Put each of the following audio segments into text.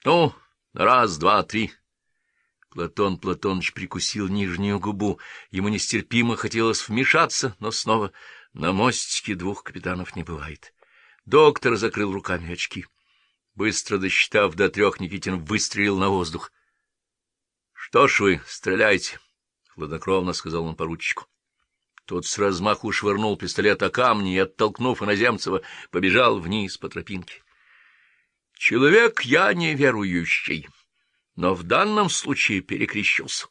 — Ну, раз, два, три. Платон Платоныч прикусил нижнюю губу. Ему нестерпимо хотелось вмешаться, но снова на мостике двух капитанов не бывает. Доктор закрыл руками очки. Быстро досчитав до трех, Никитин выстрелил на воздух. — Что ж вы, стреляйте, — хладнокровно сказал он поручику. Тот с размаху швырнул пистолет о камни и, оттолкнув иноземцева, побежал вниз по тропинке. — Человек я неверующий но в данном случае перекрещился.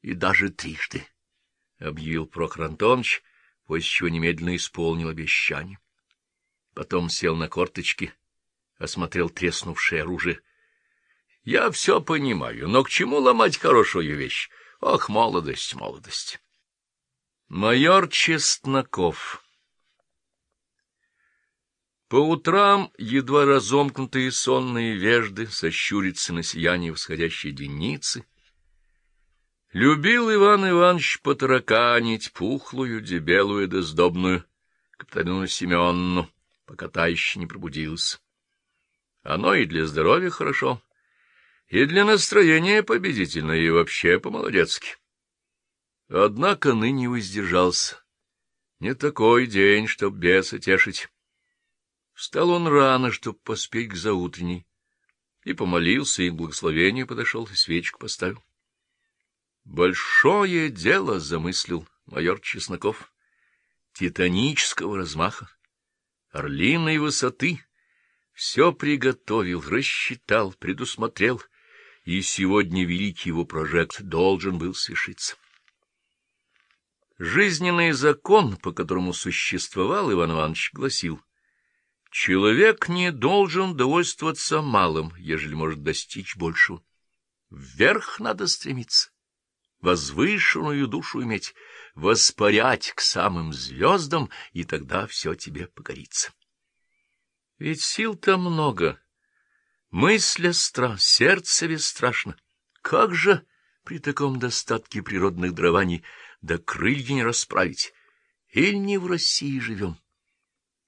И даже трижды, — объявил Прохор Антонович, после чего немедленно исполнил обещание. Потом сел на корточки, осмотрел треснувшее оружие. — Я все понимаю, но к чему ломать хорошую вещь? Ох, молодость, молодость! Майор Чесноков по утрам едва разомкнутые сонные вежды сощурятся на сияние восходящей денницы. Любил Иван Иванович потараканить пухлую, дебелую да сдобную капитану Семенну, пока та еще не пробудилась. Оно и для здоровья хорошо, и для настроения победительно, и вообще по-молодецки. Однако ныне воздержался. Не такой день, чтоб беса тешить. Встал он рано, чтоб поспеть к заутренней, и помолился, и благословению подошел, и свечку поставил. Большое дело замыслил майор Чесноков, титанического размаха, орлиной высоты, все приготовил, рассчитал, предусмотрел, и сегодня великий его прожект должен был свершиться. Жизненный закон, по которому существовал Иван Иванович, гласил — Человек не должен довольствоваться малым, ежели может достичь большего. Вверх надо стремиться, возвышенную душу иметь, воспарять к самым звездам, и тогда все тебе покорится. Ведь сил-то много, мысль остра, сердце бесстрашно. Как же при таком достатке природных дарований да крылья не расправить? Или не в России живем?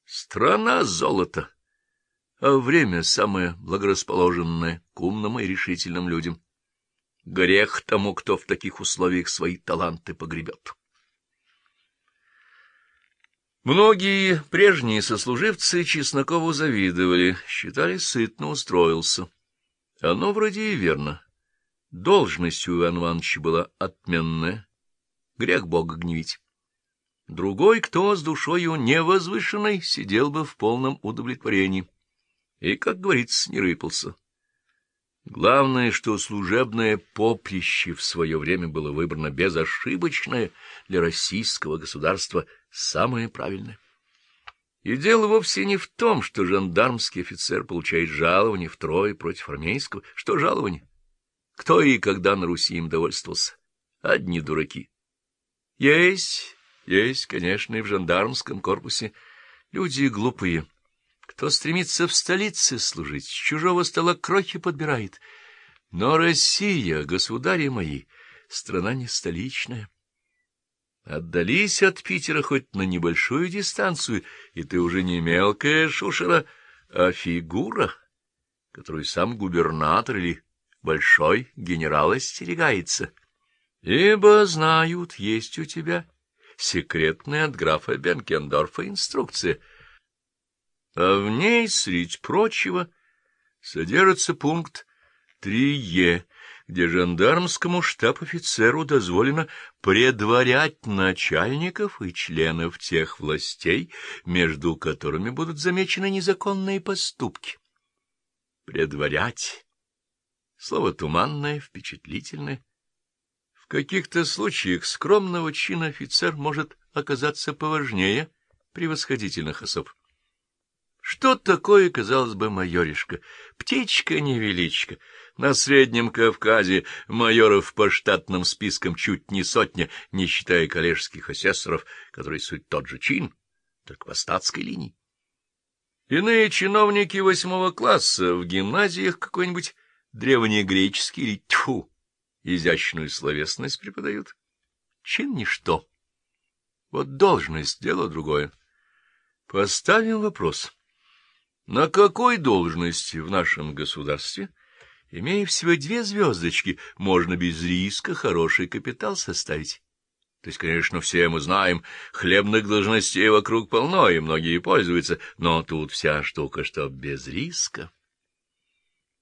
Страна золота, а время самое благорасположенное к умным и решительным людям. Грех тому, кто в таких условиях свои таланты погребет. Многие прежние сослуживцы Чеснокову завидовали, считали, сытно устроился. Оно вроде и верно. Должность у Ивана Ивановича была отменная. Грех Бога гневить. Другой, кто с душою невозвышенной, сидел бы в полном удовлетворении и, как говорится, не рыпался. Главное, что служебное поприще в свое время было выбрано безошибочное для российского государства, самое правильное. И дело вовсе не в том, что жандармский офицер получает жалование втрое против армейского. Что жалование? Кто и когда на Руси им довольствовался? Одни дураки. Есть есть, конечно, и в жандармском корпусе люди глупые. Кто стремится в столице служить, с чужого стола крохи подбирает. Но Россия, государи мои, страна не столичная. Отдались от Питера хоть на небольшую дистанцию, и ты уже не мелкая шушера, а фигура, которую сам губернатор или большой генерал остерегается. Ибо знают, есть у тебя секретная от графа Бенкендорфа инструкция. А в ней, среди прочего, содержится пункт 3Е, где жандармскому штаб-офицеру дозволено предварять начальников и членов тех властей, между которыми будут замечены незаконные поступки. Предварять. Слово туманное, впечатлительное. В каких-то случаях скромного чина офицер может оказаться поважнее превосходительных особ. Что такое, казалось бы, майоришка? Птичка-невеличка. На Среднем Кавказе майоров по штатным спискам чуть не сотня, не считая коллежских асессоров, которые суть тот же чин, только по статской линии. Иные чиновники восьмого класса в гимназиях какой-нибудь древнегреческий или тьфу, изящную словесность преподают. Чин — ничто. Вот должность — дело другое. Поставим вопрос. На какой должности в нашем государстве, имея всего две звездочки, можно без риска хороший капитал составить? То есть, конечно, все мы знаем, хлебных должностей вокруг полно, и многие пользуются, но тут вся штука, что без риска.